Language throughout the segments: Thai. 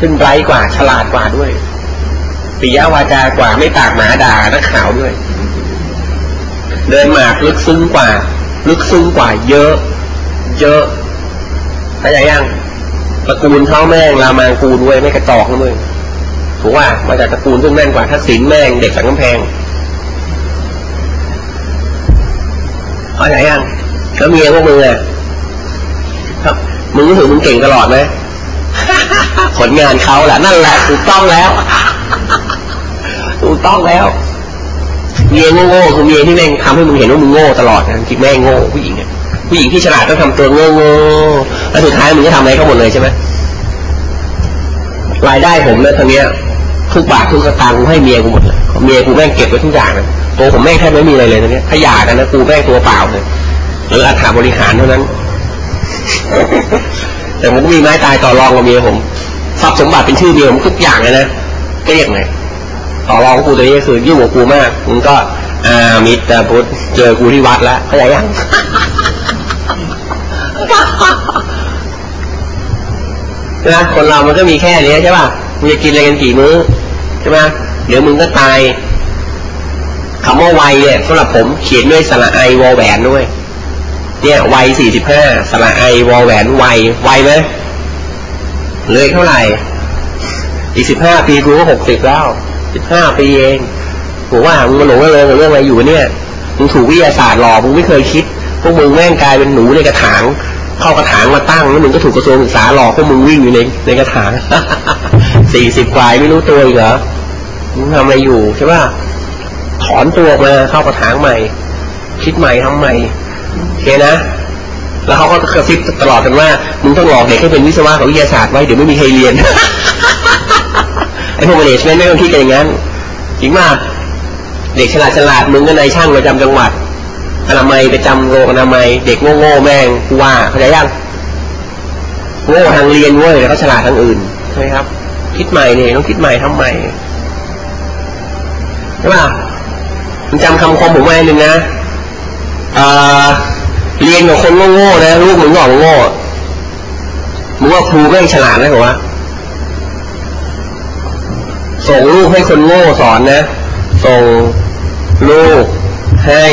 ซึ่งไร้กว่าฉลาดกว่าด้วยปิยวาจากว่าไม่ปากหมาด่านักข่าวด้วย เดินหมากลึกซึ้งกว่า ลึกซึ้งกว่า เยอะ เยอะเข้าใจยังตระกูลเขาแม่งรามางกูด้วยไม่กระจอกนะมึงถูกว่ามาจากตระกูลซึ่งแม่งกว่าทักษิณแม่งเด็กสังกำแพงเข้าใจยังแล้วเมียพวกมึงอะครับมึงรู้สึกมึงเก่งตลอดไหม ผลงานเขาแหละนั่นแหละถูกต้องแล้วถูกต้องแล้วเมียโง่ๆคือเมียที่แม่งทำให้มึงเห็นว่ามึงโง่ตลอดนะจริงแม่งโง่ผู้หญิงเนี่ยผู้หญิงที่ฉลาดต้องทำตัวโง่ๆแล้วสุดท้ายมึงก็ทำอะไรเขาหมดเลยใช่ไหมรายได้ผมเนี่ยตอนเนี้ยทุกบาททุกสตางค์กูให้เมียกูหมดเลยเมียกูแม่งเก็บไว้ทุกอย่างเลยตัวผมแม่งแทบไม่มีอะไรเลยตอนเนี้ยถ้าหย่ากันนะกูแม่งตัวเปล่าเลยหรืออาถาบริหารเท่านั้น แต่ผมก็มีไม้ตายต่อรองกับเมียผมทรัพย์สมบัติเป็นชื่อเมียผมทุกอย่างเลยนะเรียกไงต่อรองกูตัวนี้คือยุ่งกับกูมากมึงก็อ่ามิตรพุทธเจอกูที่วัดแล้วเข้าใจยังนะคนเรามันก็มีแค่นี้ใช่ป่ะมึงจะกินอะไรกันกี่มื้อใช่ไหมเดี๋ยวมึงก็ตายคำว่าวัยเนี่ยสำหรับผมเขียนด้วยสระไอวอแหวนด้วย เนี่ยวัยสี่สิบห้าสระไอวอแหวนวัยวัยไหมเลยเท่าไหร่ อีกสิบห้าปีกูก็หกสิบแล้วสิบห้าปีเองผมว่ามึงมาหลงระเริงกับเรื่องอะไรอยู่เนี่ยมึงถูกวิทยาศาสตร์หลอกมึงไม่เคยคิด พวกมึงแม่งกลายเป็นหนูในกระถาง เข้ากระถางมาตั้งแล้วมึงก็ถูกกระทรวงศึกษาหลอกพวกมึงวิ่งอยู่ในในกระถางสี่สิบกว่าไม่รู้ตัวอีกเหรอมึงทำอะไรอยู่ใช่ป่ะถอนตัวมาเข้ากระถางใหม่ คิดใหม่ทำใหม่ โอเคนะ แล้วเขาก็กระซิบตลอดกันว่ามึงต้องหลอกเด็กให้เป็นวิศวะของวิทยาศาสตร์ไว้เดี๋ยวไม่มีใครเรียนไอ้พวกเมเนจเมนต์ไม่ต้องคิดกันอย่างนั้นจริงมากเด็กฉลาดฉลาดมึงก็นายช่างประจำจังหวัดอนามัยประจำโรงอนามัย เด็กโง่โง่แม่งกูว่าเข้าใจยังโง่ทางเรียนเว้ยแล้วก็ฉลาดทางอื่นใช่ไหมครับ คิดใหม่เนี่ยต้องคิดใหม่ทำใหม่ใช่ป่ะมึงจำคำคมผมไว้หนึ่งนะ เรียนกับคนโง่ๆนะลูกมึงก็โง่มึงว่าครูแม่งฉลาดนะเหรอวะส่งลูกให้คนโง่สอนนะ ส่งลูกให้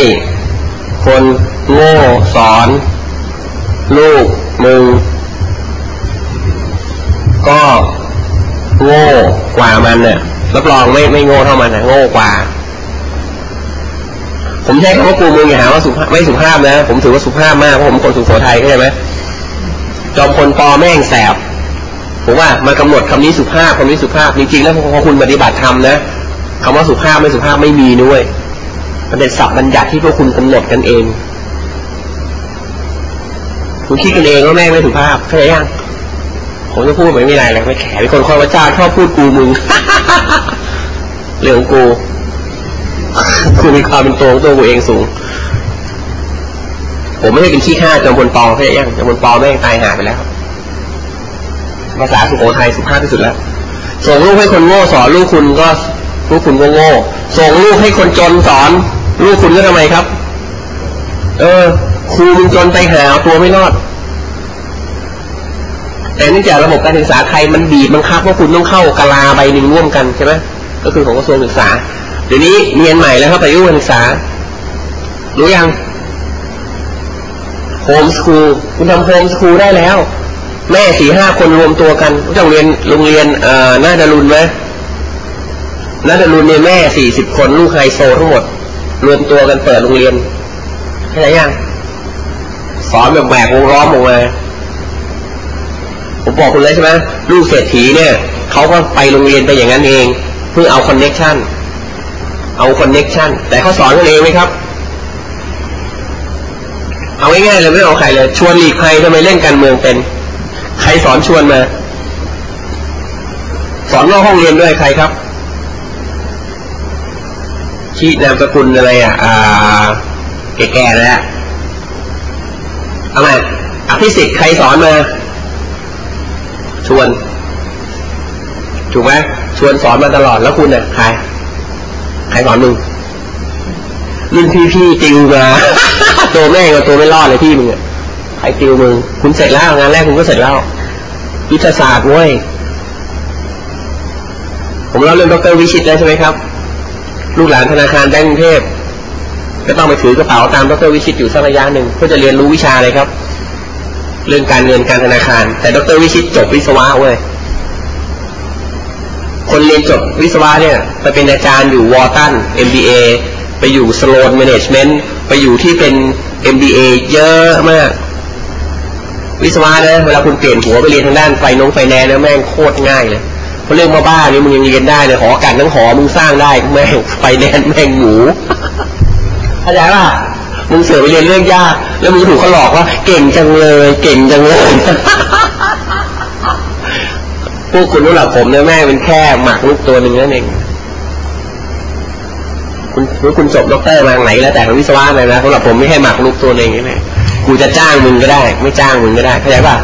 คนโง่สอน ลูกมึง ก็โง่กว่ามันเนี่ยรับรองไม่ไม่โง่เท่ามันนะโง่กว่า ผมใช้คำว่ากูมึงอย่าหาว่าสุภาพไม่สุภาพนะ ผมถือว่าสุภาพมากเพราะผมคนสุโขทัยเข้าใจไหมจอมคนปอแม่งแสบผมว่ามากำหนดคำนี้สุภาพคำนี้สุภาพจริงๆแล้วพอคุณปฏิบัติธรรมนะคำว่าสุภาพไม่สุภาพไม่มีด้วยมันเป็นศัพท์บัญญัติที่พวกคุณกำหนดกันเองคุณคิดกันเองว่าแม่ไม่สุภาพเข้าใจยังผมจะพูดไม่มีอะไรเลยไม่แข็เป็นคนคอยวาจ้าชอบพูดกูมึงเรื่องกู กูมีความเป็นตัวของตัวกูเองสูง ผมไม่ได้เป็นขี้ข้าจอมพลปอเข้าใจยังจอมพลปอแม่งตายหาไปแล้วภาษาสุโขทัยสุภาพที่สุดแล้วส่งลูกให้คนโง่สอนลูกคุณก็ลูกคุณก็โง่ส่งลูกให้คนจนสอน ลูกคุณก็ทำไมครับ เออครูมึงจนไปหาตัวไม่รอด แต่เนื่องจากระบบการศึกษาไทยมันบีบบังคับว่าคุณต้องเข้ากลาใบหนึ่งร่วมกันใช่ไหมก็คือของกระทรวงศึกษา เดี๋ยวนี้เรียนใหม่แล้วครับไปยุ่งศึกษา รู้ยังhomeschool คุณทำ homeschool ได้แล้ว แม่สี่ห้าคนรวมตัวกันโรงเรียนโรงเรียนเอ่อนาดารุนไหมนาดารุนเนี่ยแม่สี่สิบคนลูกไฮโซทั้งหมด รวมตัวกันเปิดโรงเรียนเข้าใจยังสอนแบบแหกวงล้อมออกมาผมบอกคุณเลยใช่ไหมลูกเศรษฐีเนี่ยเขาก็ไปโรงเรียนไปอย่างนั้นเอง เพื่อเอา connection เอา connection แต่เขาสอนกันเองไหมครับ เอาง่ายๆเลยไม่เอาใครเลย ชวนหลีกภัยทำไมเล่นการเมืองเป็น ใครสอนชวนมา สอนนอกห้องเรียนด้วยใครครับชี้นามสกุลอะไรอะ อ่า แก่ๆแล้วเอาไงอภิสิทธิ์ใครสอนมา ชวน ถูกไหมชวนสอนมาตลอดแล้วคุณเนี่ยใคร ใครสอนมึงรุ่นพี่พี่ติวมาตัวแม่กับตัวไม่รอดเลยพี่มึงอะใครติวมึงคุณเสร็จแล้วงานแรกคุณก็เสร็จแล้ววิทยาศาสตร์เว้ยผมเล่าเรื่องดรวิชิตแล้วใช่ไหมครับ ลูกหลานธนาคารแบงก์กรุงเทพก็ต้องไปถือกระเป๋าตามดรวิชิตอยู่สักระยะหนึ่งเพื่อจะเรียนรู้วิชาอะไรครับ เรื่องการเงินการธนาคาร แต่ดรวิชิตจบวิศวะเว้ย คนเรียนจบวิศวะเนี่ยไปเป็นอาจารย์อยู่ Wharton MBA ไปอยู่ Sloan Management ไปอยู่ที่เป็น MBA เยอะมาก วิศวะนะเวลาคุณเปลี่ยนหัวไปเรียนทางด้านไฟนงไฟแนนซ์นะแม่งโคตรง่ายเลยเพราะเรื่องมาบ้านี่มึงยังเรียนได้เลยหอกลั่นทั้งหอมึงสร้างได้แม่งไฟแนนซ์แม่งหมูเข้าใจป่ะมึงเสือกไปเรียนเรื่องยาก แล้วมึงถูกเขาหลอกว่า เก่งจังเลย เก่งจังเลย วกคุณรู้หลับผมเนี่ยแม่เป็นแค่หมากรุกตัวหนึ่งนั่นเองคุณคุณจบด็อกเตอร์มาไหนแล้วแต่ของวิศวะเลยนะสำหรับผมไม่ให้หมากรุกตัวหนึ่งนี่กูจะจ้างมึงก็ได้ ไม่จ้างมึงก็ได้เข้าใจป่ะ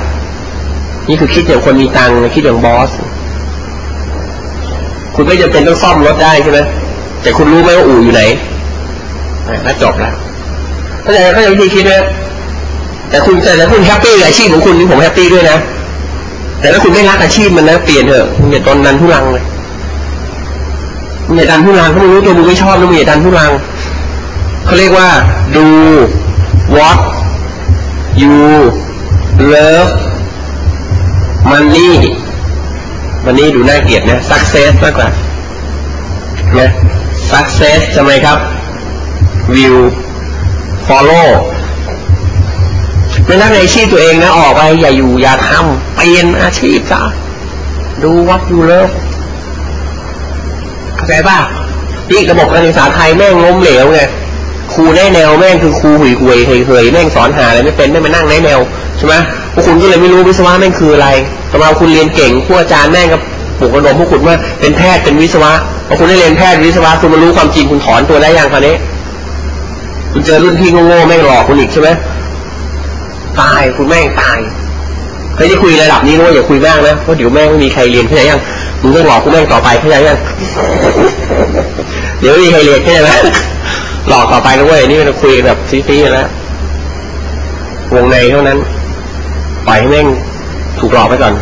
นี่คือคิดอย่างคนมีตังค์คิดอย่างบอส คุณไม่จำเป็นต้องซ่อมรถได้ใช่ไหมแต่คุณรู้ไหมว่าอู่อยู่ไหนแล้วจบแล้วเข้าใจเข้าใจวิธีคิดไหมแต่คุณแต่คุณ happy กับอาชีพของคุณนี่ผม happy ด้วยนะ แต่ถ้าคุณไม่รักอาชีพมันนะเปลี่ยนเถอะมึงอย่าตอนนั้นทุลังเลยมึงอย่าดันทุรังเขาไม่รู้ตัวมึงไม่ชอบแล้วมึงอย่าดันทุรังเขาเรียกว่าดู what you love money money ดูน่าเกลียดนะ success มากกว่านะ success ทำไมครับ will follow ไม่รักในอาชีพตัวเองนะออกไปอย่าอยู่อย่าทำเปลี่ยนอาชีพซะดูวัดอยู่เลยเข้าใจป่ะนี่ระบบการศึกษาไทยแม่งล้มเหลวไงครูแน่แนวแม่งคือครูหุยหุยเฮยเฮยแม่งสอนหาอะไรไม่เป็นไม่มานั่งแน่แนวใช่ไหมพวกคุณก็เลยไม่รู้วิศวะแม่งคืออะไรแต่มาคุณเรียนเก่งผู้อาจารย์แม่งก็ปลุกระดมพวกคุณว่าเป็นแพทย์เป็นวิศวะพอคุณได้เรียนแพทย์วิศวะคุณมารู้ความจริงคุณถอนตัวได้ยังคราวนี้ คุณเจอรุ่นพี่โง่ๆแม่งหลอกคุณอีกใช่ไหม ตายคุณแม่งตายเคยได้คุยระดับนี้นะว่าอย่าคุยมากนะเพราะเดี๋ยวแม่งไม่มีใครเรียนเข้าใจยังมึงต้องหลอกคุณแม่งต่อไปเข้าใจยังเดี๋ยวไม่มีใครเรียนเข้าใจไหมหลอกต่อไปนะเว้ยนี่เราคุยแบบซีๆแล้ววงในเท่านั้นปล่อยให้แม่งถูกหลอกไปก่อน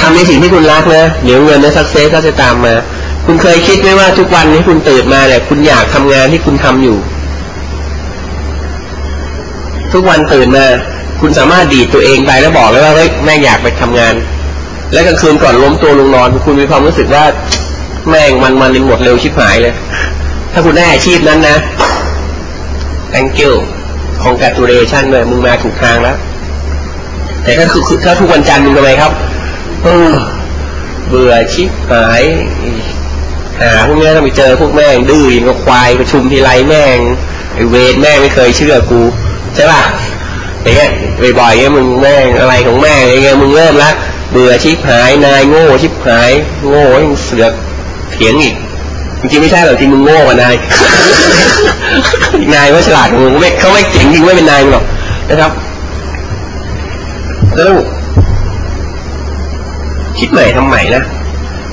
ทำในสิ่งที่คุณรักนะเดี๋ยวเงินในสักเซสก็จะตามมา คุณเคยคิดไหมว่าทุกวันนี้คุณตื่นมาเนี่ยคุณอยากทำงานที่คุณทำอยู่ ทุกวันตื่นมาคุณสามารถดีดตัวเองไปแล้วบอกเลยว่าเฮ้ยแม่อยากไปทำงาน และกลางคืนก่อนล้มตัวลงนอน คุณมีความรู้สึกว่าแม่งมันมันหมดเร็วชิบหายเลย ถ้าคุณได้อาชีพนั้นนะ thank you congratulation เลยมึงมาถูกทางแล้ว แต่ถ้าคือถ้าทุกวันจันทร์มึงทำไมครับเบื่อชิบหาย หาพวกนี้ต้องไปเจอพวกแม่งดื้อยิงกับควายประชุมทีไรแม่งไอเวทแม่งไม่เคยเชื่อกู ใช่ป่ะอย่างเงี้ยบ่อยๆเงี้ยมึงแม่งอะไรของแม่อะไรเงี้ยมึงเริ่มละเบื่อชิบหายนายโง่ชิบหาย โง่ยังเสือกเถียงอีกจริงๆไม่ใช่หรอกจริงมึงโง่กว่านายนายว่าฉลาดมึงไม่เขาไม่เจ๋งจริงไม่เป็นนายหรอกนะครับแล้วคิดใหม่ทำใหม่นะ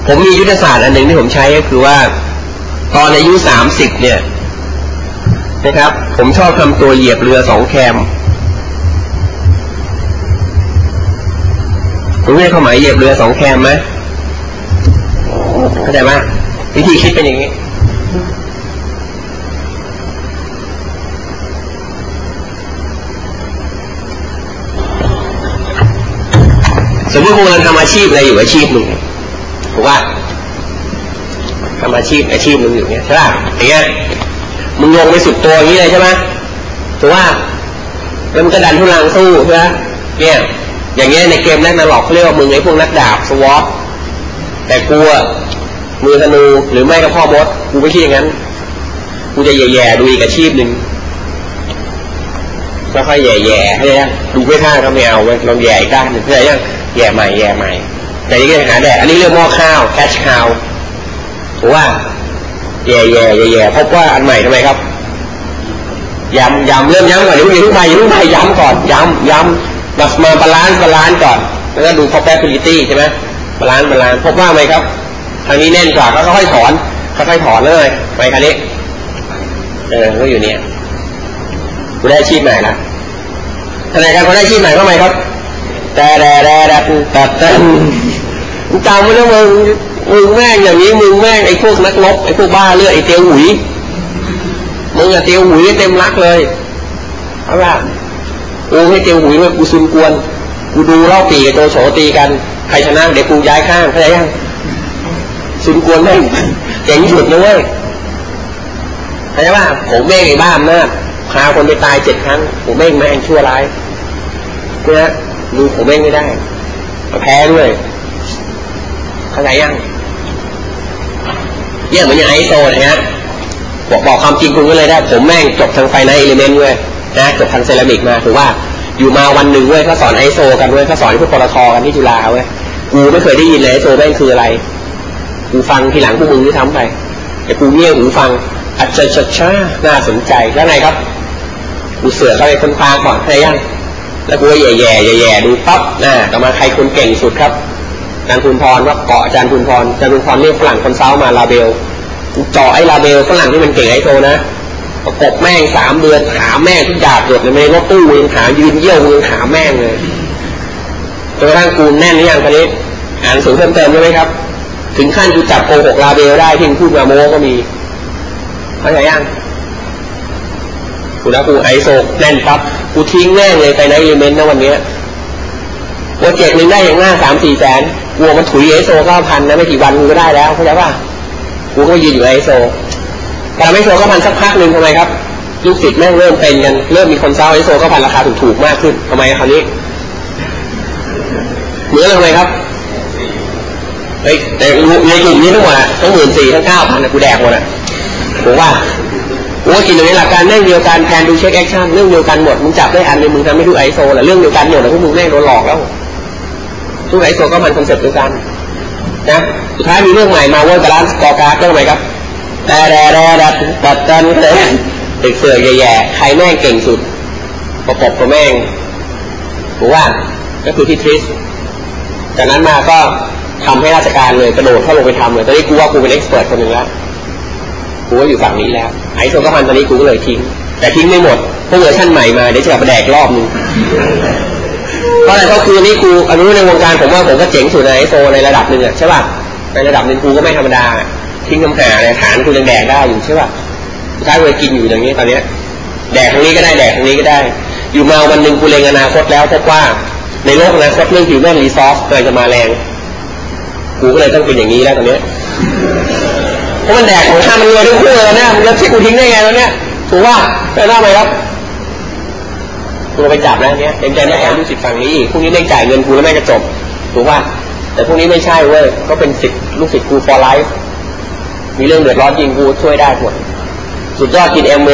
ผมมียุทธศาสตร์อันหนึ่งที่ผมใช้ก็คือว่า ตอนอายุสามสิบเนี่ย นะครับ ผมชอบทำตัวเหยียบเรือสองแคมรู้ไหมความหมายเหยียบเรือสองแคมไหมเข้าใจไหมวิธีคิดเป็นอย่างนี้ สมมติคุณกำลังทำอาชีพอะไรอยู่อาชีพหนึ่งถูกว่าทำอาชีพอาชีพหนึ่งอยู่เนี้ยใช่ป่ะอย่างเงี้ย มึงลงไปสุดตัวอย่างนี้เลยใช่ไหมถือว่าแล้วมึงก็ดันทุลังสู้ใช่ไหมเนี่ยอย่างเงี้ยในเกมนั้นนะหลอกเขาเรียกว่ามึงไอ้พวกนักดาบสวอตแต่กูอะมือธนูหรือไม่ก็พ่อมดกูไม่คิดอย่างนั้นกูจะแย่ๆดูอีกอาชีพหนึ่งแล้วค่อยแย่ๆให้ยังดูไม่ท่าก็ไม่เอาเว้ลองแย่อีกด้านหนึ่งเพื่อยังแย่ใหม่แย่ใหม่ แต่ยังไงหาแดดอันนี้เรื่องหม้อข้าวแคชข้าวถือว่า แย่แย่แย่แย่พบว่าอันใหม่ทำไมครับย้ำย้ำเริ่มย้ำก่อนอย่าเพิ่งไปอย่าเพิ่งไปย้ำก่อนย้ำย้ำมามาบาลานซ์บาลานซ์ก่อน แล้วก็ดู probability ใช่ไหมบาลานซ์บาลานซ์พบว่าไหมครับทางนี้แน่นกว่าก็ค่อยถอนค่อยถอนเลยไปคันนี้เออก็อยู่เนี่ยกูได้อาชีพใหม่ละขณะการกูได้อาชีพใหม่เข้าไหมครับแต่แต่แต่แต่แต่จำไม่ได้มึง มึงแม่งอย่างนี้มึงแม่งไอ้พวกนักลบไอ้พวกบ้าเลือดไอ้เตียวหุยมึงอะเตียวหุยเต็มรักเลยเอาละกูให้เตียวหุยเลยกูซุนกวนกูดูเล่าปีกับโจโฉตีกันใครชนะเดี๋ยวกูย้ายข้างเข้าใจยังซุนกวนแม่งเจ๋งสุดนะเว้ยเข้าใจป่ะผมแม่งไอ้บ้ามนะพาคนไปตายเจ็ดครั้งผมแม่งแม่งชั่วร้ายเนี่ยดูผมแม่งไม่ได้แพ้ด้วยเข้าใจยัง เนี่ยเหมือนอย่างไอโซนะฮะบอกบอกความจริงคุณก็เลยได้ ผมแม่งจบทางไฟในเอลิเมนต์เว้ยนะจบทางเซรามิกมาถือว่าอยู่มาวันหนึ่งเว้ยเขาสอนไอโซ กันเว้ยเขาสอนพวกปตทกันที่จุฬาเว้ยกูไม่เคยได้ยินเลยไอโซแม่งคืออะไร กูฟังทีหลังพวกมึงที่ทำไปแต่กูเงี่ยหูฟังอัจฉริยะน่าสนใจแล้วไงครับกูเสือเข้าไปค้นคว้าก่อนใช่ยังแล้วกูแย่แย่แย่ดูปั๊บนะต่อมาใครคนเก่งสุดครับ จารย์คุณพรว่าเกาะอาจารย์คุณพรอาจารย์คุณพรเรียกฝรั่งคนเซ้ามาลาเบลเจาะไอ้ลาเบลฝรั่งที่มันเก่งไอ้โทนะประกบแม่งสามเดือนหาแม่งทุกดาบหยดเลยไม่รถตู้ยังหายืนเยี่ยวยังหาแม่งเลยจนกระทั่งกูแน่นหรือยังคนนี้อ่านสูงเพิ่มเติมได้ไหมครับ ถึงขั้นกูจับโกหกลาเบลได้ที่พูดมาโมก็มีเข้าใจยังกูนะกูไอโซแน่นปั๊บกูทิ้งแม่งเลยไปในเอเมนต์นะวันนี้โปรเจกต์หนึ่งได้อย่างง่ายสามสี่แสน กลัวมันถุยไอโซเก้าพันนะไม่กี่วันกูก็ได้แล้วเข้าใจป่ะกูก็ยืนอยู่ไอโซแต่ไอโซเก้าพันสักพักหนึ่งทำไมครับลูกศิษย์แม่งเริ่มเป็นกันเริ่มมีคนเซาไอโซเก้าพันราคาถูกๆมากขึ้นทำไมคราวนี้เหมือนอะไรครับเฮ้ยแต่ในกลุ่มนี้ทั้งหมดทั้งหมื่นสี่ทั้งเก้าพันกูแดกหมดอะผมว่าโอ้กินตรงนี้หลักการเรื่องเดียวกันแทนดูเช็คแอคชั่นเรื่องเดียวกันหมดมึงจับได้อันนึงมึงทำไม่ดูไอโซแหละเรื่องเดียวกันหมดแล้วพวกมึงแม่งโดนหลอกแล้ว ทุกไอโซก็มันคอนเซ็ปต์เดียวกันนะสุดท้ายมีเรื่องใหม่มาว่าบาลานซ์กอการ์ดก็ทำไม่ครับแต่แต่แต่แต่แต่แต่แต่เด็กเสือแย่ๆใครแม่งเก่งสุด ประกบกับแม่งผมว่าก็คือที่ทริสจากนั้นมาก็ทำให้ราชการเลยกระโดดเข้าลงไปทำเลยตอนนี้กูว่ากูเป็นเอ็กซ์เพรสคนหนึ่งแล้วกูก็อยู่ฝั่งนี้แล้ว ไอ้โซก็พันตอนนี้กูก็เลยทิ้ง แต่ทิ้งไม่หมดพวกเวอร์ชั่นใหม่มาเดี๋ยวจะกลับมาแดกรอบนึง เพราะอะไรเพราะคือนี่กูอนุในวงการผมว่าผมก็เจ๋งสุดในโซในระดับหนึ่งอะใช่ป่ะในระดับหนึ่งกูก็ไม่ธรรมดาทิ้งคำหาในฐานกูยังแดกได้อยู่ใช่ป่ะท้ายเลกินอยู่อย่างนี้ตอนเนี้ย แดกทางนี้ก็ได้แดกทางนี้ก็ได้ อยู่มาวันหนึ่งกูเลงอนาคตแล้วพบว่าในโลกอนาคตเรื่องผิวแม่รีซอสเลยจะมาแรงกูก็เลยต้องเป็นอย่างนี้แล้วตอนเนี้ยเพราะมันแดกของข้ามันรวยทั้งคู่เลยนะมันจะที่กูทิ้งได้ไงแล้วเนี่ยถูกว่าได้าไหมครับ กูไปจับแล้วเนี้ยเต็มใจไม่แอบลูกศิษย์ฝั่งนี้อีกพรุ่งนี้ได้จ่ายเงินกูแล้วแม่ก็จบถูกว่าแต่พรุ่งนี้ไม่ใช่เว้ยก็เป็นสิทธิ์ลูกศิษย์กู for life มีเรื่องเดือดร้อนจริงกูช่วยได้หมดสุดยอดกินเอ็มเว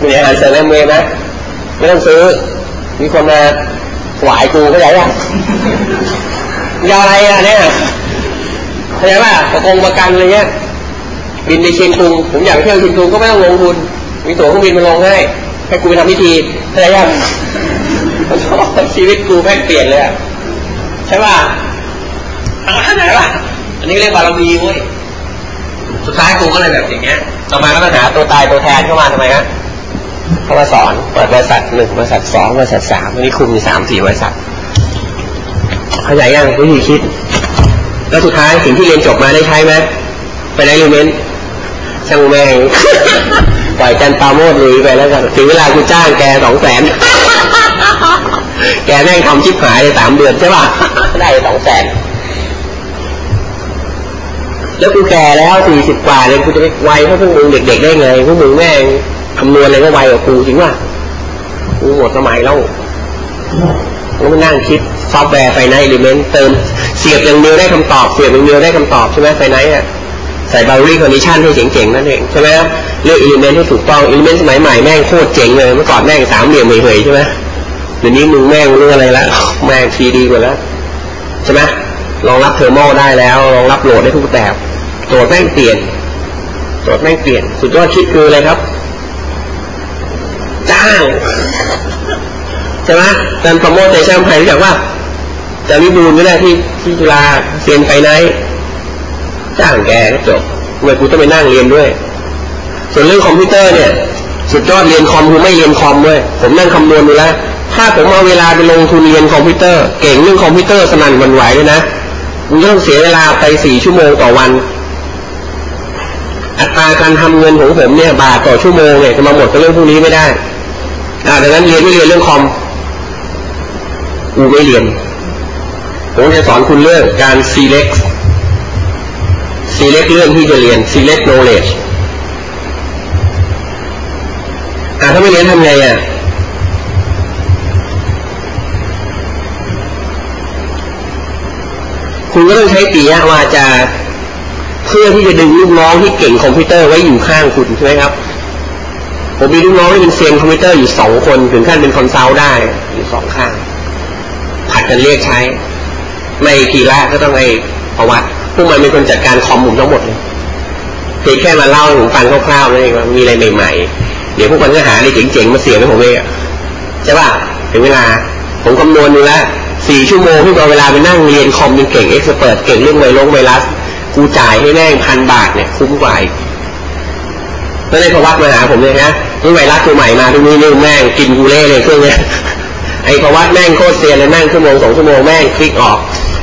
มีอาหารเสริมเอ็มเวไหมไม่ต้องซื้อ มีคนมาถวายกูเข้าใจยังยาอะไรอะเนี่ยเข้าใจป่ะประกงประกันอะไรเงี้ยบินไปเชียงตุงผมอยากไปเที่ยวเชียงตุงก็ไม่ต้องลงทุน มีตั๋วเครื่องบินมาลงให้ ให้กูไปทำพิธีเข้าใจยังชีวิตกูแม่งเปลี่ยนเลยอะใช่ป่ะเข้าใจป่ะอันนี้เรียกบารมีเว้ยสุดท้ายกูก็เลยแบบอย่างเงี้ยต่อมาก็มาหาตัวตายตัวแทนเข้ามาทำไมฮะเข้ามาสอนเปิดบริษัทหนึ่งบริษัทสองบริษัทสามอันนี้คุมมีสามสี่บริษัทเข้าใจยังวิธีคิด แล้วสุดท้ายสิ่งที่เรียนจบมาได้ใช้ไหมไปได้รูเมนช่างแม่ง ปล่อยจันปาโมดลุยไปแล้วกันถึงเวลากูจ้างแกสองแสนแกแม่งทำชิบหายเลยสามเดือนใช่ป่ะได้สองแสนแล้วกูแก่แล้วสี่สิบกว่าเลยกูจะไปไวเท่าพวกมึงเด็กๆได้ไงพวกมึงแม่งคำนวณอะไรก็ไวกว่ากูจริงป่ะกูหมดสมัยแล้วแล้วมานั่งคิดซอฟต์แวร์ finite element เติมเสียบอย่างเดียวได้คำตอบเสียบอย่างเดียวได้คำตอบใช่ไหม finite อะ ใส่ boundary condition ให้เจ๋งๆนั่นเองใช่ไหมเลือก element ให้ถูกต้อง element สมัยใหม่แม่งโคตรเจ๋งเลยเมื่อก่อนแม่งสามเหลี่ยมเหยๆใช่ไหมเดี๋ยวนี้มึงแม่งเรื่องอะไรแล้วแม่ง3D กว่าแล้วใช่ไหมรองรับ thermo ได้แล้วรองรับ load ได้ทุกแบบโจทย์แม่งเปลี่ยนโจทย์แม่งเปลี่ยน สุดยอดคิดคืออะไรครับ จ้างใช่ไหมอาจารย์ปราโมทย์ในช่างไผ่รู้จักว่าจะวิบูลก็ได้ที่ที่จุฬาเรียนไปไหน จ้างแกก็จบทำไมกูต้องไปนั่งเรียนด้วย ส่วนเรื่องคอมพิวเตอร์เนี่ย สุดยอดเรียนคอมคือไม่เรียนคอมด้วยผมนั่งคำนวณดูแล้วถ้าผมเอาเวลาไปลงทุนเรียนคอมพิวเตอร์เก่งเรื่องคอมพิวเตอร์สนั่นหวั่นไหวเลยนะมึงต้องเสียเวลาไปสี่ชั่วโมงต่อวัน อัตราการทำเงินของผมเนี่ยบาทต่อชั่วโมงเนี่ยจะมาหมดกับเรื่องพวกนี้ไม่ได้อ่าดังนั้นเรียนไม่เรียนเรื่องคอมกูไม่เรียนผมจะสอนคุณเรื่องการ select select เรื่องที่จะเรียน select knowledge อ่าถ้าไม่เรียนทำไงอะคุณก็ต้องใช้ปิยวาจาเพื่อที่จะดึงลูกน้องที่เก่งคอมพิวเตอร์ไว้อยู่ข้างคุณใช่ไหมครับ ผมมีลูกน้องที่เป็นเซียนคอมพิวเตอร์อยู่สองคนถึงขั้นเป็น consult ได้อยู่สองข้าง ผลัดกันเรียกใช้ ไม่กีละก็ต้องไอ้ประวัติ พวกมันเป็นคนจัดการคอมผมทั้งหมดเลยเพียงแค่มาเล่าให้ผมฟังคร่าวๆนั่นเองว่ามีอะไรใหม่ๆ เดี๋ยวพวกมันก็หาอะไรเจ๋งๆมาเสียบให้ผมเองใช่ป่ะถึงเวลา ผมคำนวณดูแล้วสี่ชั่วโมงที่เราเวลาไปนั่งเรียนคอมเก่งเอ็กซ์เปิดเก่งเรื่องไวรัสไวรัสกูจ่ายให้แม่งพันบาทเนี่ยคุ้มกว่าแล้วในประวัติมาหาผมเลยนะนี่ไวรัสตัวใหม่มาทุกนี้นี่แม่งกินกูเล่เลยเครื่องเนี้ยไอ้ประแม่งโคตรเซียนเลยนั่งชั่วโมงสองชั่วโมงแม่งคลิกออก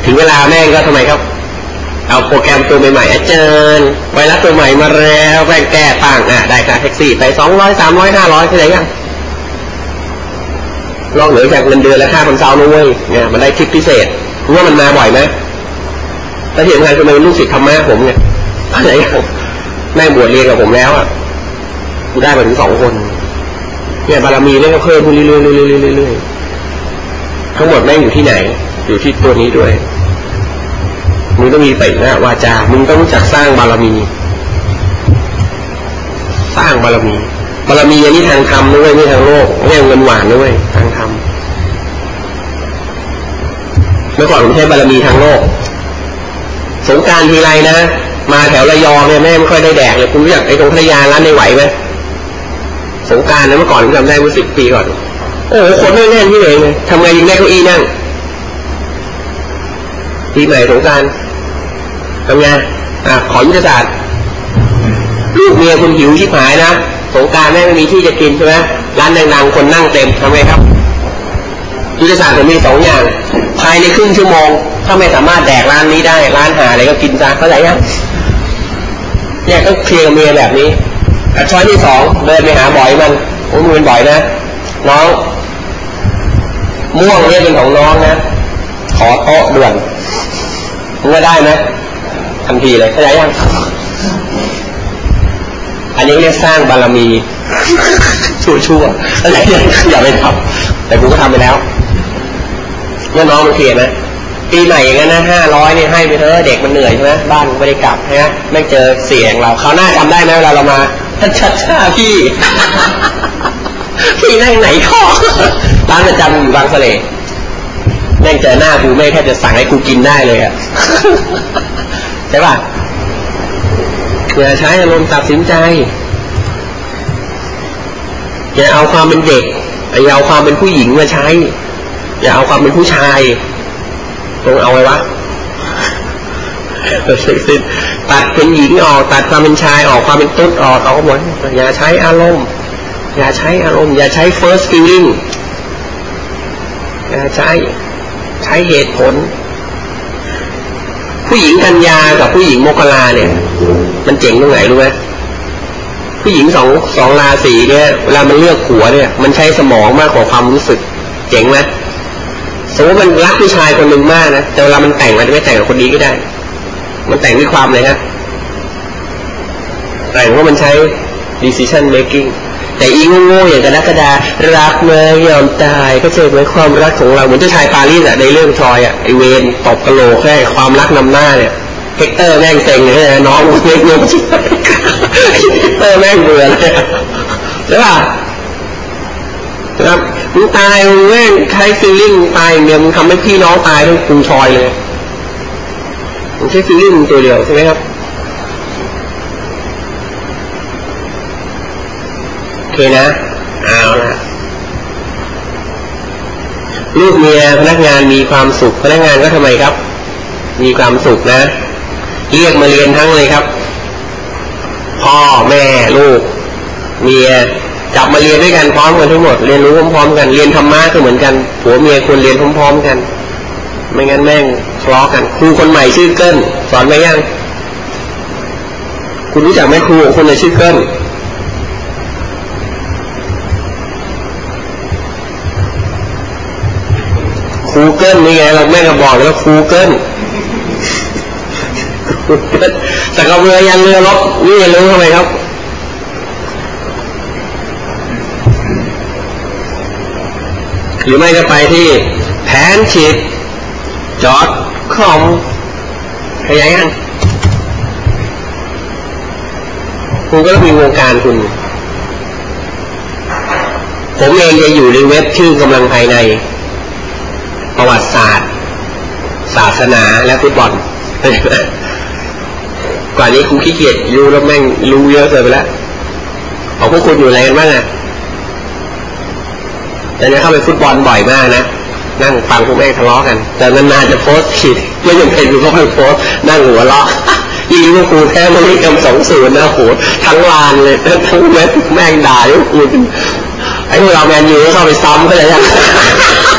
ถึงเวลาแม่งก็ทำไมครับ เอาโปรแกรมตัวใหม่ๆอาจารย์ ไวรัสตัวใหม่มาแล้วแม่งแก้ปังอะได้ค่าแท็กซี่ไปสองร้อยสามร้อยห้าร้อยเท่าไหร่ยังนอกเหนือจากเงินเดือนและค่า consult นะเว้ยเนี่ยมันได้ทิปพิเศษรู้ว่ามันมาบ่อยไหมแล้วที่สำคัญคือมันเป็นลูกศิษย์ธรรมะผมเนี่ยอะไรแม่บวชเรียนกับผมแล้วอะกูได้มาถึงสองคน เนี่ยบารมีเนี่ยก็เพิ่มขึ้นเรื่อยๆเรื่อยๆทั้งหมดแม่งอยู่ที่ไหน อยู่ที่ตัวนี้ด้วย มึงต้องมีปิยวาจา มึงต้องรู้จักสร้างบารมี สร้างบารมี บารมีอันนี้ทางธรรมด้วยไม่ทางโลกไม่เอาเงินหวานด้วยทางธรรมเมื่อก่อนผมใช้บารมีทางโลก สงการทีไรนะ มาแถวระยองเนี่ยแม่ไม่ค่อยได้แดกเลยคุณรู้จักไอ้ตรงพัทยาร้านในไหวไหมสงการนะเมื่อก่อนผมจำได้เมื่อสิบปีก่อนโอ้โหคนไม่แน่นที่เลยทำไงยิงได้เก้าอี้นั่งปีใหม่สงการ ทำไงอะขอยุทธศาสตร์ลูกเมียคุณหิวชิบหายนะสงการแม่ไม่มีที่จะกินใช่ไหมร้านดังๆคนนั่งเต็มทำไงครับยุทธศาสตร์ผมมีสองอย่าง ภายในครึ่งชั่วโมง ถ้าไม่สามารถแดกร้านนี้ได้ ร้านหาอะไรก็กินซะเข้าใจยังเนี่ยก็เคลียร์เมียแบบนี้อัช้อยที่สองเดินไปหาบ่อยมันโอ้ยมันบ่อยนะน้องม่วงเนี่ยเป็นของน้องนะขอโต๊ะด่วนมึงก็ได้ไหม ทันทีเลยเข้าใจยังอันนี้เรียกสร้างบารมีชั่วชั่วอะไรอย่างอย่าไปทำแต่กูก็ทำไปแล้วเมื่อน้องมันเคลียร์นะปีใหม่อย่างนั้นนะห้าร้อยนี่ให้ไปเถอะเด็กมันเหนื่อยใช่ไหมบ้านไม่ได้กลับใช่ไม่เจอเสียงเราเขาหน้าจำได้ไหมเวลาเรามาชัดชัดพี่ พี่นั่งไหนข้อร้านประจำอยู่บางสะเลแม่งเจอหน้ากูไม่แค่จะสั่งให้กูกินได้เลยอะ ใช่ป่ะอย่าใช้อารมณ์ตัดสินใจอย่าเอาความเป็นเด็กอย่าเอาความเป็นผู้หญิงมาใช้ อย่าเอาความเป็นผู้ชายตรงเอาไว้วะตัดเป็นหญิงออก ตัดความเป็นชายออกความเป็นตุ๊ดออกเอาหมดอย่าใช้อารมณ์ อย่าใช้อารมณ์ อย่าใช้ first feeling อย่าใช้ ใช้เหตุผล ผู้หญิงกัญญากับผู้หญิงโมกลาเนี่ย มันเจ๋งตรงไหนรู้ไหมผู้หญิงสองสองราศีเนี่ยเวลามันเลือกผัวเนี่ย มันใช้สมองมากกว่าความรู้สึก เจ๋งไหมสมมติมันรักผู้ชายคนหนึ่งมากนะแต่เวลามันแต่งมันจะไม่แต่งกับคนนี้ก็ได้ มันแต่งด้วยความเลยฮะแต่งว่ามันใช้ decision making แต่อีโง่ๆอย่างกระดกดารักเมื่อยอมตายก็เจอไหมความรักของเราเหมือนเจ้าชายปารีสอะในเรื่องทรอยอะไอเวนตบกระโหลกแค่ความรักนำหน้าเนี่ยเฮกเตอร์แม่งเซ็งเลยนะน้องเล็กงงเฮกเตอร์แม่งเบื่อเลยใช่ป่ะครับมึงตายมึงแม่งใช้ฟีลิ่งตายเดียมึงทำให้พี่น้องตายทั้งกรุงทรอยเลยมึงใช้ฟีลิ่งตัวเดียวใช่ไหมครับโอ เคนะ เอาละลูกเมียพนักงานมีความสุข พนักงานก็ทำไมครับ มีความสุขนะ เรียกมาเรียนทั้งเลยครับ พ่อแม่ลูก เมียจับมาเรียนด้วยกันพร้อมกันทั้งหมด เรียนรู้พร้อมๆกัน เรียนธรรมะก็เหมือนกัน ผัวเมียควรเรียนพร้อมๆกัน ไม่งั้นแม่งทะเลาะกัน ครูคนใหม่ชื่อเกิ้ลสอนไหมยัง คุณรู้จักไหมครูคนไหนชื่อเกิ้ล ครูเกิลนี่ไงเราแม่ก็บอกแล้วครูเกิลแต่กระเบือยันเรือรบนี่รู้ทำไมครับหรือไม่ก็ไปที่แผนฉีดจอดคอมขยายยังคุณก็ต้องมีวงการคุณ ผมเองจะอยู่ในเว็บชื่อกำลังภายใน ประวัติศาสตร์ ศาสนาและฟุตบอลกว่านี้คุณขี้เกียจรู้แล้วแม่งรู้เยอะเกินไปแล้วของพวกคุณอยู่อะไรกันบ้างอะแต่เนี่ยเข้าไปฟุตบอลบ่อยมากนะนั่งฟังพวกแม่งทะเลาะกัน แต่นานๆจะโพสผิดไม่ยังเป็นอยู่ก็ไปโพสนั่งหัวเราะยิงลิเวอร์พูลแพ้มาลีกำสองศูนย์นะโหทั้งลานเลยทั้งเว็บแม่งด่าลิเวอร์พูลไอ้พวกเราแมนยูก็เข้าไปซ้ำก็เลยยังเ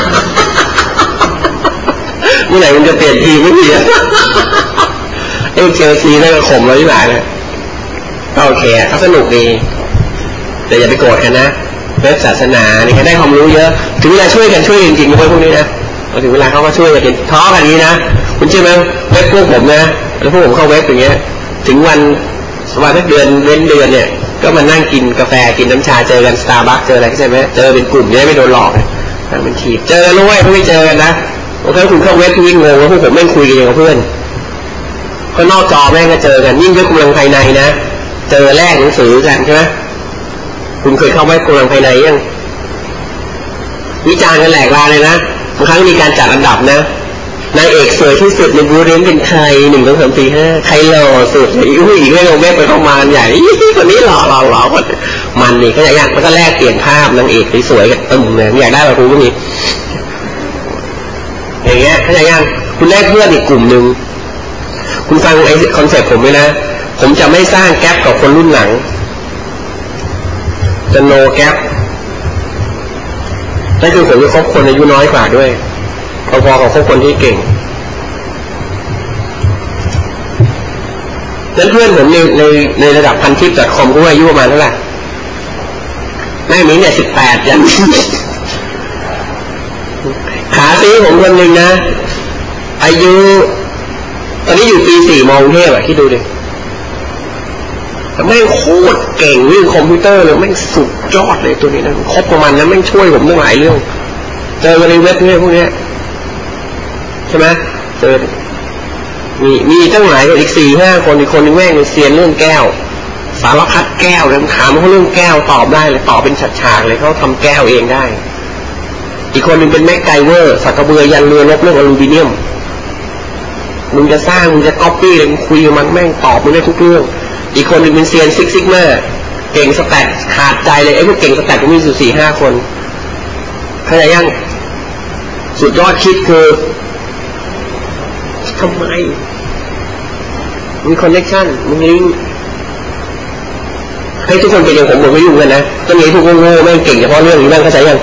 มื่อไหร่มันจะเปลี่ยนทีมไม่เปลี่ยนเอ้เชลซีนั่นก็ข่มเราที่ไหนเลยก็โอเคเขาสนุกดีแต่อย่าไปโกรธกันนะเว็บศาสนาเนี่ยได้ความรู้เยอะ ถึงเวลาช่วยกันช่วยจริงๆพวกนี้นะพอถึงเวลาเขาก็ช่วยกันท้อกันนี้นะคุณเชื่อไหมเว็บพวกผมนะแล้วพวกผมเข้าเว็บอย่างเงี้ย ถึงวันวันเดือนเว้นเดือนเนี่ย ก็มานั่งกินกาแฟกินน้ำชาเจอกันสตาร์บัคเจออะไรใช่ไหมเจอเป็นกลุ่มเนี่ยไม่โดนหลอกนะเป็นทีเจอรู้ไว้เพื่อไม่เจอกันนะ โอเคคุณเข้าเว็บวิ่งงงว่าพวกผมไม่คุยกันกับเพื่อนก็นอกจอแม่งก็เจอกันยิ่งด้วยกำลังภายในนะเจอแลกหนังสือกันใช่ไหมคุณเคยเข้าเว็บกำลังภายในยังวิจารณ์กันแหลกลาเลยนะบางครั้งมีการจัดอันดับนะนายเอกสวยที่สุดในบูเรนเป็นใครหนึ่งสองสามสี่ห้าใครหล่อสุดอุ้ยอีกไม่ลงแม่ไปเข้ามาใหญ่คนนี้หล่อหล่อหล่อมันนี่ก็อยากมันก็แลกเปลี่ยนภาพนางเอกสวยๆกับตึมเลยอยากได้แบบคุณก็มี อย่างเงี้ยเข้าใจยังคุณแลกเพื่อนอีกกลุ่มหนึ่งคุณฟังไอ้ concept ผมไหมนะ ผมจะไม่สร้าง gap กับคนรุ่นหลัง จะ no gap นั่นคือผมจะคบคนอายุน้อยกว่าด้วยพอๆกับคบคนที่เก่งนั้นเพื่อนผมในในในระดับพันทิป dot com ก็อายุประมาณเท่าไหร่แม่นี้เนี่ยสิบแปดยัน ขาซีผมคนหนึ่งนะ อายุ ตอนนี้อยู่ปีสี่มองเทพอะที่ดูดิแต่แม่งโคตรเก่งเรื่องคอมพิวเตอร์เลยแม่งสุดยอดเลยตัวนี้นะครบประมาณนั้นแม่งช่วยผมตั้งหลายเรื่อง เจอในเว็บเนี่ยพวกเนี้ยใช่ไหมเจอมีมีตั้งหลายอีกสี่ห้าคนอีกคนนึงแม่งเซียนเรื่องแก้ว สารพัดแก้วเลยถามเขาเรื่องแก้วตอบได้เลยตอบเป็นฉากๆเลยเขาทำแก้วเองได้ อีกคนนึงเป็นแม็กไกเวอร์สักกระเบือยันเรือลบเรื่องอลูมิเนียมมึงจะสร้างมึงจะก๊อปปี้เลยคุยกับมันแม่งตอบมึงได้ทุกเรื่อง อีกคนหนึ่งเป็นเซียนซิกซิกเมอร์เก่งสแต็กขาดใจเลยไอ้พวกเก่งสแต็กก็มีอยู่สี่ห้าคนเข้าใจยังสุดยอดคิดคือทำไมมีคอนเนคชั่นมึงลิงให้ทุกคนเป็นอย่างผมหมดไม่ยุ่งกันนะก็มีพวกคนโง่แม่งเก่งเฉพาะเรื่องนี้แม่งเข้าใจยัง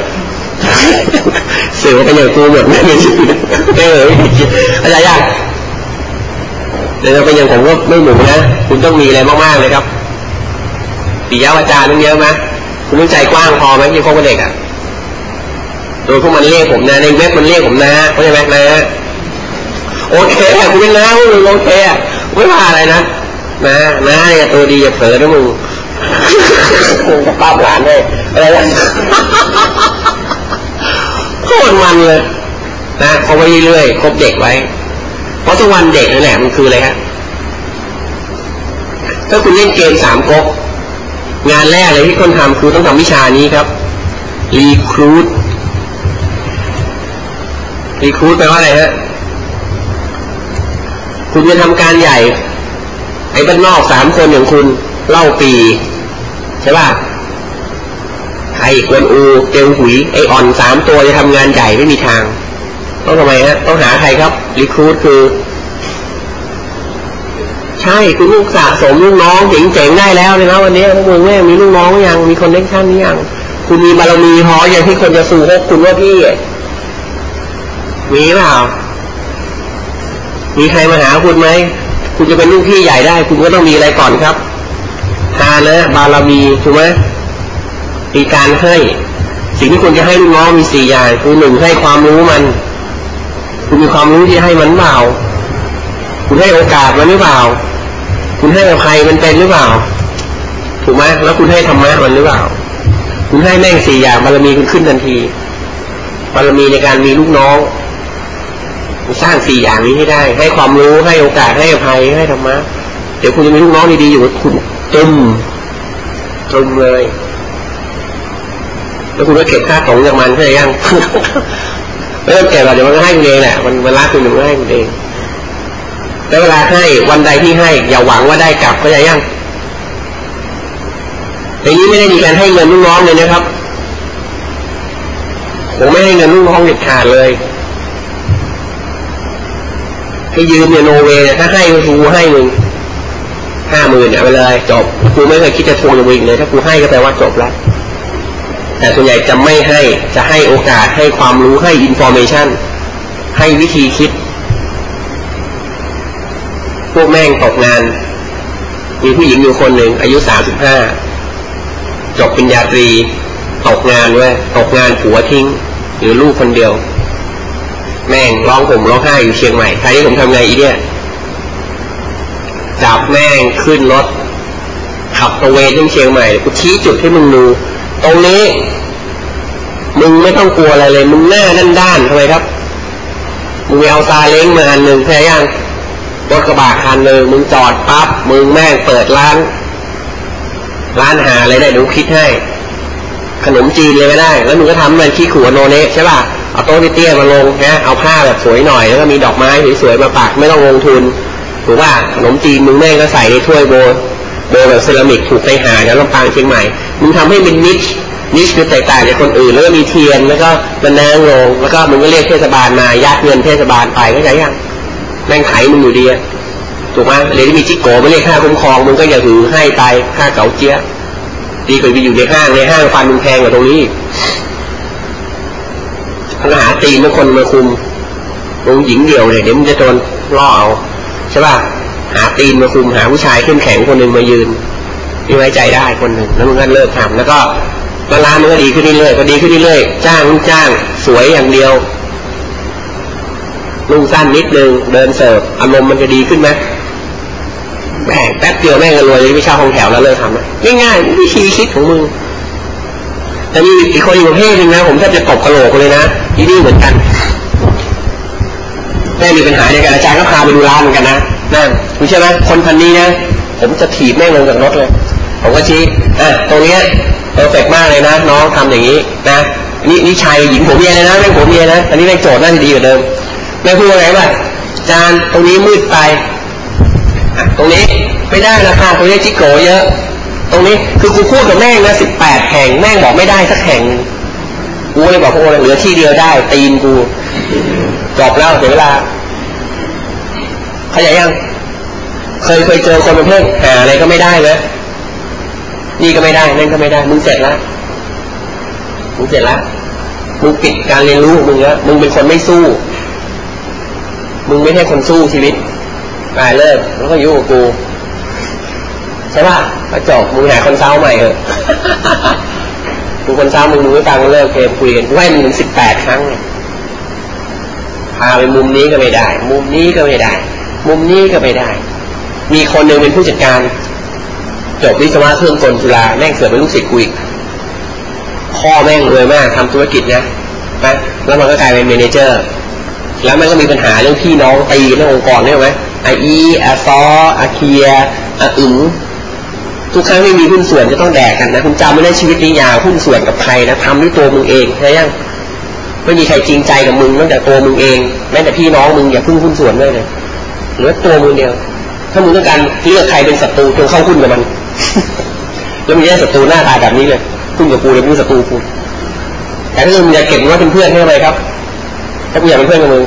สือเป็นอย่างกูหมดไม่ไม่ชื่อออเข้าใจยังเดี๋ยวเป็นอย่างผมก็ไม่หมูนะ คุณต้องมีอะไรมากๆเลยครับปียาวาจาต้องเยอะไหมคุณต้องใจกว้างพอไหมที่พวกเด็กอะโดยพวกมันเรียกผมนะในเว็บมันเรียกผมนะเข้าใจไหมนะโอเคคุณเป็นน้ามึงโอเคไม่ว่าอะไรนะนะนะเนี่ยตัวดีอย่าเผลอนะมึงมึงจะป้าหลานเลยอะไรนะ โคตรมันเลยนะเขาไว้เรื่อยๆคบเด็กไว้ เพราะทุกวันเด็กนั่นแหละมันคืออะไรฮะถ้าคุณเล่นเกมสามก๊กงานแรกเลยที่คนทำคือต้องทำวิชานี้ครับรีครูดรีครูดแปลว่าอะไรฮะคุณจะทำการใหญ่ ไอ้บ้านนอกสามคนอย่างคุณเล่าปี ใช่ป่ะ ใครกวนอูเตียวหุยไออ่อนสามตัวจะทำงานใหญ่ไม่มีทาง ต้องทำไมฮะต้องหาใครครับรีคูดคือ ใช่คุณลูกสะสมลูกน้องเจ๋งๆได้แล้วนะวันนี้พวกมึงแม่มีลูกน้องยังมีคอนเนคชั่นนี้ยังคุณมีบารมีพออย่างที่คนจะสู่พวกคุณว่าพี่มีเปล่ามีใครมาหาคุณไหมคุณจะเป็นลูกพี่ใหญ่ได้ คุณก็ต้องมีอะไรก่อนครับทานนะบารมีถูกไหม มีการให้ สิ่งที่คุณจะให้ลูกน้องมีสี่อย่างคือหนึ่งให้ความรู้มัน คุณมีความรู้ที่ให้มันเปล่า คุณให้โอกาสมันหรือเปล่า คุณให้อภัยมันเป็นหรือเปล่า ถูกไหมแล้วคุณให้ธรรมะมันหรือเปล่า คุณให้แม่งสี่อย่างบารมีคุณขึ้นทันทีบารมีในการมีลูกน้องสร้างสี่อย่างนี้ให้ได้ ให้ความรู้ให้โอกาสให้อภัยให้ธรรมะเดี๋ยวคุณจะมีลูกน้องดีๆอยู่คุณตึมตึมเลย แล้วคุณก็เก็บค่าของจากมันใช่ยังไม่ต้องเก็บหรอกเดี๋ยวมันก็ให้คุณเองแหละมันมันรักคุณหรือไม่ให้คุณเองแล้วเวลาให้วันใดที่ให้ อย่าหวังว่าได้กลับก็จะยังในนี้ไม่ได้มีการให้เงินลูกน้องเลยนะครับผมไม่ให้เงินลูกน้องเด็ดขาดเลยให้ยืมเนี่ยโนเวถ้าให้กูให้มึงห้าหมื่นเอาไปเลยจบกูไม่เคยคิดจะทวงมึงเลย ถ้ากูให้ก็แปลว่าจบแล้ว แต่ส่วนใหญ่จะไม่ให้จะให้โอกาสให้ความรู้ให้อินโฟเมชันให้วิธีคิด พวกแม่งตกงาน มีผู้หญิงอยู่คนหนึ่งอายุสามสิบห้าจบปริญญาตรี ตกงานเว้ยตกงานผัวทิ้ง หรือลูกคนเดียว แม่งร้องผมร้องไห้อยู่เชียงใหม่ใครที่ผมทำไงอีเนี่ยจับแม่งขึ้นรถขับตะเวนที่เชียงใหม่กูชี้จุดให้มึงดู ตรงนี้ มึงไม่ต้องกลัวอะไรเลย มึงหน้าด้านด้านทำไมครับ มึงเอาซาเล้งมาอันหนึ่งแค่ยังรถกระบะคันหนึ่งมึงจอดปั๊บมึงแม่งเปิดร้าน ร้านหาอะไรได้ดูคิดให้ ขนมจีนเลยไม่ได้ แล้วมึงก็ทำมันขี้ขวโนเนะใช่ป่ะเอาโต๊ะเตี้ยมาลงนะเอาผ้าแบบสวยหน่อยแล้วก็มีดอกไม้สวยๆมาปักไม่ต้องลงทุนถูกว่าขนมจีนมึงแม่งก็ใส่ในถ้วยโบ โบแบบเซรามิกถูกไปหาแล้วลำปางเชียงใหม่มึงทำให้มันนิชนิชคือแตกต่างจากคนอื่นแล้วก็มีเทียนแล้วก็มันนางลงแล้วก็มึงก็เรียกเทศบาลมายัดเงินเทศบาลไปก็ใช่ยังแม่งไถมึงอยู่ดีถูกไหมเลยที่มีจิโก้ไม่เรียกค่าคุ้มครองมึงก็อย่าถือให้ไปค่าเก๋าเจี๊ยดีกว่าไปอยู่ในห้างในห้างฟันมึงแพงกว่าตรงนี้ปัญหาตีนทุกคนมาคุมมึงหญิงเดียวเนี่ยเดี๋ยวมึงจะโดนล่อเอาใช่ป่ะ หาตีนมาคุมหาผู้ชายเข้มแข็งคนหนึ่งมายืนที่ไว้ใจได้คนหนึ่งแล้วมึงก็เลิกทำแล้วก็มาร้านมันก็ดีขึ้นเรื่อยๆก็ดีขึ้นเรื่อยๆจ้างลูกจ้าง สวยอย่างเดียวลุงสั้นนิดนึงเดินเสิร์ฟอารมณ์มันจะดีขึ้นไหมแม่แป๊บเดียวแม่งก็รวยเลยไม่เช่าห้องแถวแล้วเลิกทำง่ายๆวิธีคิดของมึงแต่มีอีกคนอีกประเภทหนึ่งนะผมแทบจะตบกระโหลกเลยนะที่นี่เหมือนกันแม่มีปัญหาในการอาจารย์ก็พาไปดูร้านเหมือนกันนะ นั่นคุณใช่ไหมคนพันนี้นะ ผมจะถีบแม่งลงจากรถเลย ผมก็ชี้อะตรงเนี้ยเอร์เฟกมากเลยนะ น้องทำอย่างนี้นะนี่นี่ชายหญิงผมเมียเลยนะแม่งผมเมียนะอันนี้แม่งโจทย์น่าจะดีกว่าเดิมแม่พูดว่าไงบ้างจานตรงนี้มืดไปตรงนี้ไม่ได้ราคาตรงนี้จิโกเยอะ ตรงนี้คือกูพูดกับแม่งนะสิบแปดแห่งแม่งบอกไม่ได้สักแห่งกูเลยบอกพวกเหลือที่เดียวได้ ตีนกูจบแล้วเสียเวลา เขาใจยัง เคยเคยเจอคนประเภทหาอะไรก็ไม่ได้เลยนี่ก็ไม่ได้ นั่นก็ไม่ได้ มึงเสร็จแล้วมึงเสร็จแล้วมึงปิดการเรียนรู้มึงแล้วมึงเป็นคนไม่สู้ มึงไม่ใช่คนสู้ชีวิตตายเลิกแล้วก็ยุ่งกับกูใช่ป่ะก็จบมึงหาคนเศร้าใหม่เถอะกูคนเศร้ามึงมึงไม่ฟังเลิกเกมคุยกันไหวมึงสิบแปดครั้งพาไปมุมนี้ก็ไม่ได้ มุมนี้ก็ไม่ได้ มุมนี้ก็ไม่ได้ มีคนหนึ่งเป็นผู้จัดการ จบวิศวะเครื่องกลจุฬาแม่งเสือเป็นลูกศิษย์กุยพ่อแม่งรวยมากทำธุรกิจนะนะแล้วมันก็กลายเป็นเมนเจอร์ แล้วมันก็มีปัญหาเรื่องพี่น้องตีในองค์กรเนี่ยไหมไออีอาซออาเคียอาอึ๋งทุกครั้งที่มีหุ้นส่วนจะต้องแดกกันนะคุณจำไม่ได้ชีวิตนี้ยาวหุ้นส่วนกับใครนะทำด้วยตัวมึงเองใช่ยังไม่มีใครจริงใจกับมึงนอกจากตัวมึงเองแม้แต่พี่น้องมึงอย่าพึ่งหุ้นส่วนด้วยเลย เหลือตัวมึงเดียว ถ้ามึงต้องการเลือกใครเป็นศัตรูจงเข้าหุ้นกับมัน แล้วมึงจะศัตรูหน้าตาแบบนี้เลยหุ้นกับกูเลยมึงศัตรูกูแต่ถ้ามึงอยากเก็บว่าเป็นเพื่อนให้ไหมครับ ถ้ากูอยากเป็นเพื่อนกับมึง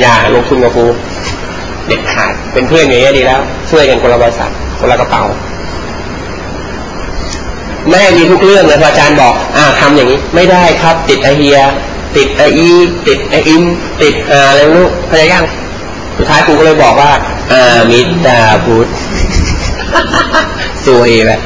อย่าลงทุนกับกูเด็ดขาดเป็นเพื่อนอย่างนี้ดีแล้ว ช่วยกันคนละบริษัทคนละกระเป๋าแม่มีทุกเรื่องเลยพออาจารย์บอก อ่าทำอย่างนี้ ไม่ได้ครับ ติดไอเฮีย ติดไออี ติดไออิมติดอะไรลูกพยายาม สุดท้ายครูก็เลยบอกว่าอามิตาพุทธสวยแบบ